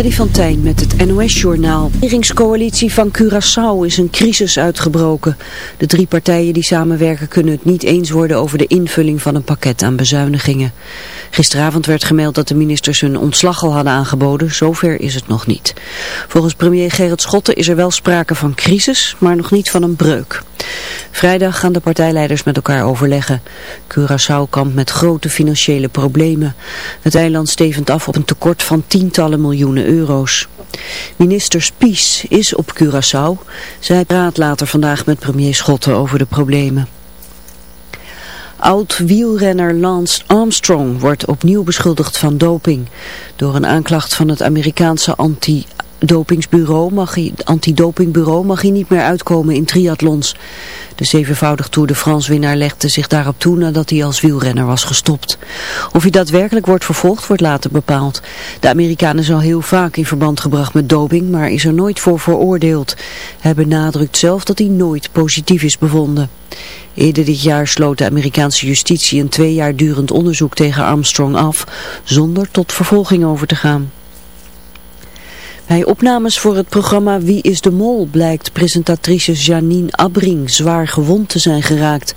Freddy van Tijn met het NOS-journaal. De regeringscoalitie van Curaçao is een crisis uitgebroken. De drie partijen die samenwerken kunnen het niet eens worden over de invulling van een pakket aan bezuinigingen. Gisteravond werd gemeld dat de ministers hun ontslag al hadden aangeboden. Zover is het nog niet. Volgens premier Gerrit Schotten is er wel sprake van crisis, maar nog niet van een breuk. Vrijdag gaan de partijleiders met elkaar overleggen. Curaçao kampt met grote financiële problemen. Het eiland stevend af op een tekort van tientallen miljoenen euro's. Minister Spies is op Curaçao. Zij praat later vandaag met premier Schotten over de problemen. Oud-wielrenner Lance Armstrong wordt opnieuw beschuldigd van doping. Door een aanklacht van het Amerikaanse anti dopingsbureau mag hij, antidopingbureau mag hij niet meer uitkomen in triathlons. De zevenvoudig Tour de France winnaar legde zich daarop toe nadat hij als wielrenner was gestopt. Of hij daadwerkelijk wordt vervolgd wordt later bepaald. De Amerikaan is al heel vaak in verband gebracht met doping, maar is er nooit voor veroordeeld. Hij benadrukt zelf dat hij nooit positief is bevonden. Eerder dit jaar sloot de Amerikaanse justitie een twee jaar durend onderzoek tegen Armstrong af, zonder tot vervolging over te gaan. Bij opnames voor het programma Wie is de Mol blijkt presentatrice Janine Abring zwaar gewond te zijn geraakt.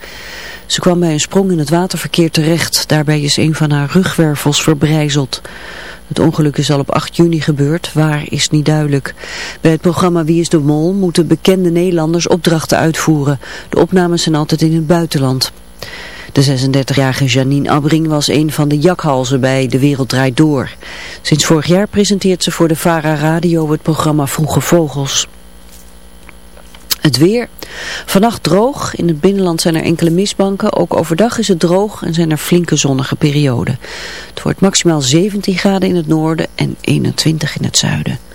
Ze kwam bij een sprong in het waterverkeer terecht. Daarbij is een van haar rugwervels verbrijzeld. Het ongeluk is al op 8 juni gebeurd, waar is niet duidelijk. Bij het programma Wie is de Mol moeten bekende Nederlanders opdrachten uitvoeren. De opnames zijn altijd in het buitenland. De 36-jarige Janine Abring was een van de jakhalzen bij De Wereld Draait Door. Sinds vorig jaar presenteert ze voor de VARA Radio het programma Vroege Vogels. Het weer. Vannacht droog. In het binnenland zijn er enkele mistbanken. Ook overdag is het droog en zijn er flinke zonnige perioden. Het wordt maximaal 17 graden in het noorden en 21 in het zuiden.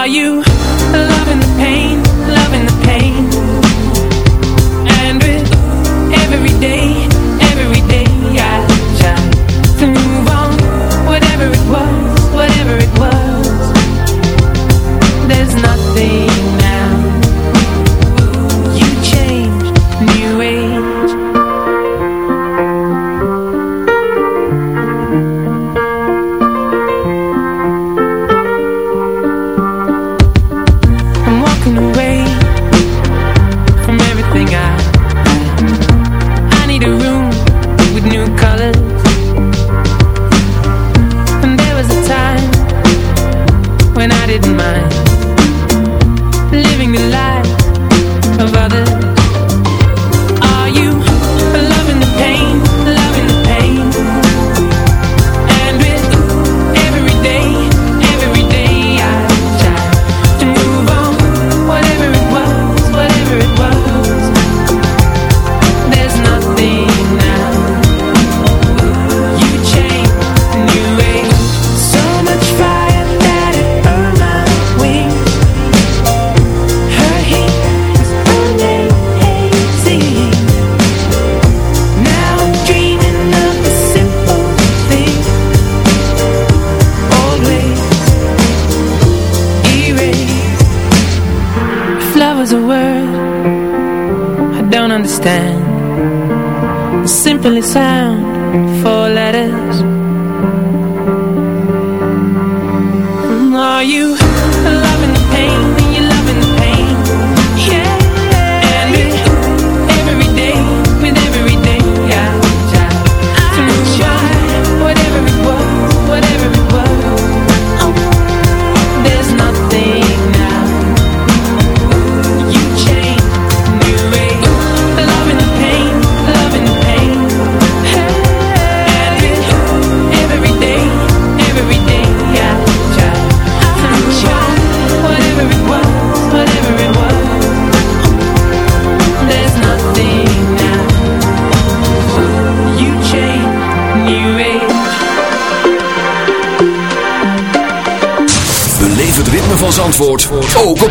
are you?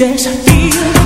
just feel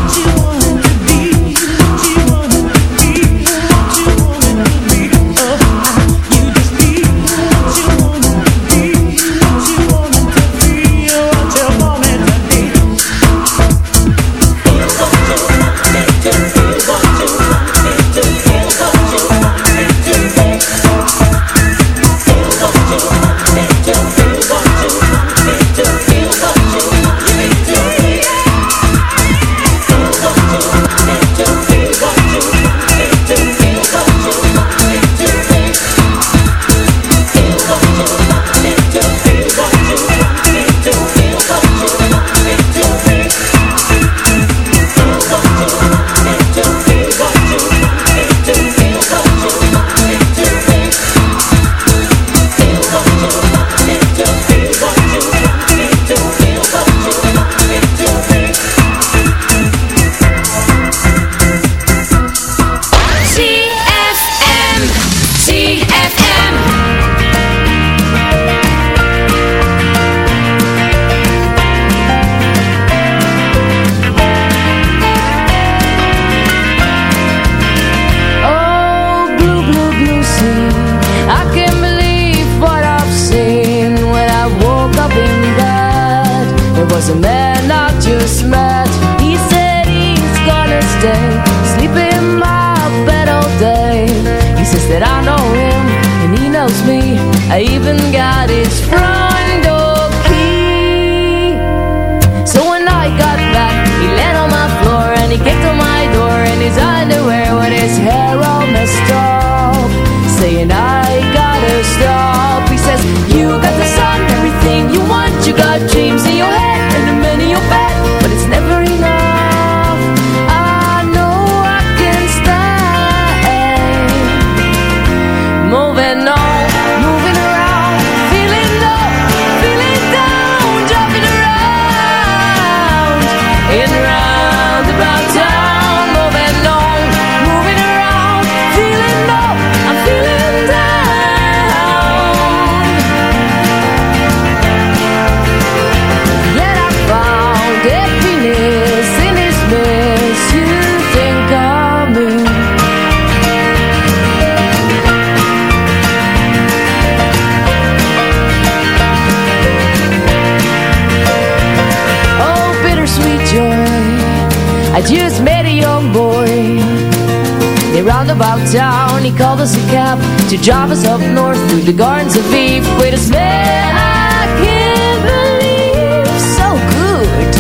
called us a cab to drive us up north through the gardens of Eve. Wait a minute, I can't believe so good.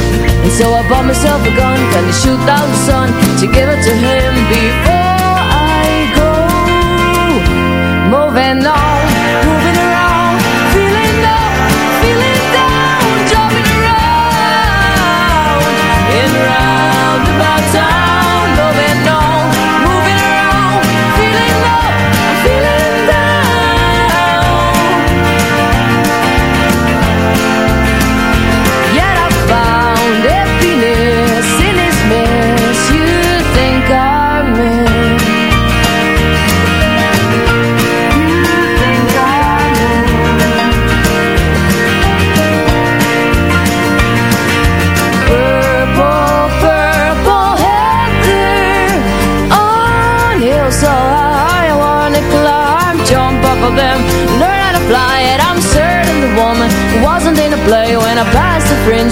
And so I bought myself a gun, kind of shoot out the sun to give it to him before.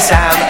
Sound.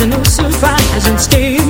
and no surprise and stay